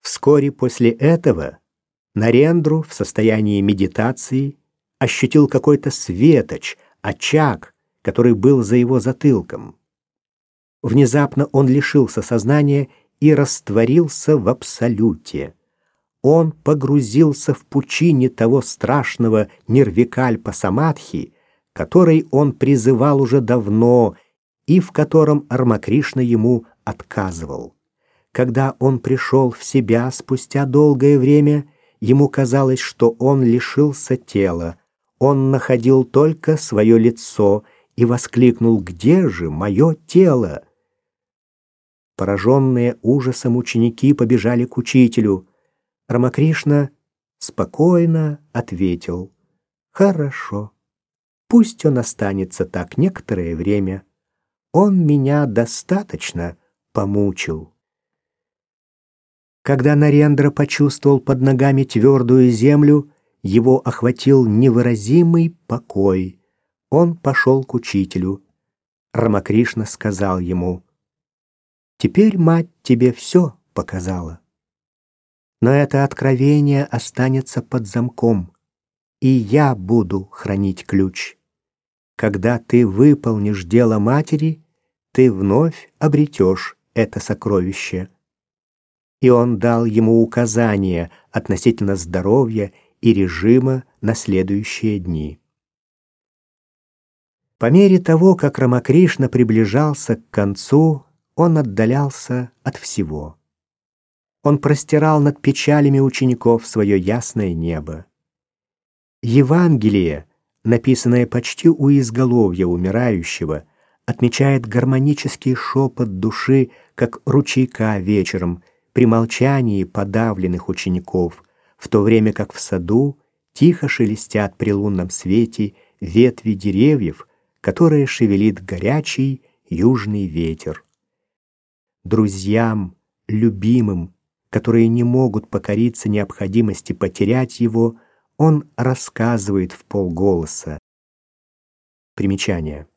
Вскоре после этого Нарендру в состоянии медитации ощутил какой-то светоч, очаг, который был за его затылком. Внезапно он лишился сознания и растворился в абсолюте. Он погрузился в пучине того страшного нирвикальпа самадхи, который он призывал уже давно и в котором Армакришна ему отказывал. Когда он пришел в себя спустя долгое время, ему казалось, что он лишился тела. Он находил только свое лицо и воскликнул «Где же мое тело?» Пораженные ужасом ученики побежали к учителю. Рамакришна спокойно ответил «Хорошо, пусть он останется так некоторое время. Он меня достаточно помучил». Когда Нарендра почувствовал под ногами твердую землю, его охватил невыразимый покой. Он пошел к учителю. Рамакришна сказал ему, «Теперь мать тебе все показала. Но это откровение останется под замком, и я буду хранить ключ. Когда ты выполнишь дело матери, ты вновь обретешь это сокровище» и он дал ему указания относительно здоровья и режима на следующие дни. По мере того, как Рамакришна приближался к концу, он отдалялся от всего. Он простирал над печалями учеников свое ясное небо. Евангелие, написанное почти у изголовья умирающего, отмечает гармонический шепот души, как ручейка вечером — при молчании подавленных учеников, в то время как в саду тихо шелестят при лунном свете ветви деревьев, которые шевелит горячий южный ветер. Друзьям, любимым, которые не могут покориться необходимости потерять его, он рассказывает в полголоса. Примечание.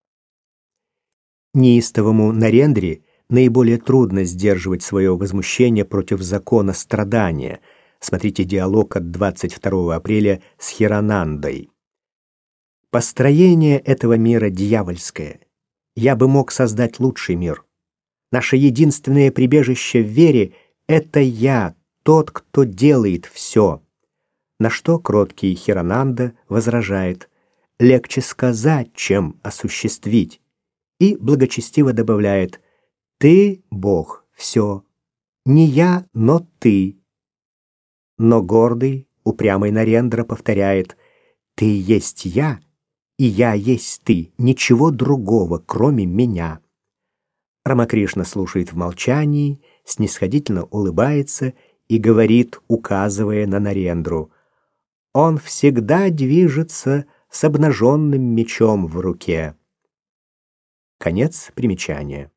Неистовому Нарендре наиболее трудно сдерживать свое возмущение против закона страдания. Смотрите диалог от 22 апреля с Хиранандой. Построение этого мира дьявольское. Я бы мог создать лучший мир. Наше единственное прибежище в вере — это я, тот, кто делает все. На что кроткий Хирананда возражает «легче сказать, чем осуществить» и благочестиво добавляет — ты, Бог, все. Не я, но ты. Но гордый, упрямый Нарендра повторяет, ты есть я, и я есть ты, ничего другого, кроме меня. Рамакришна слушает в молчании, снисходительно улыбается и говорит, указывая на Нарендру, «Он всегда движется с обнаженным мечом в руке». Конец примечания.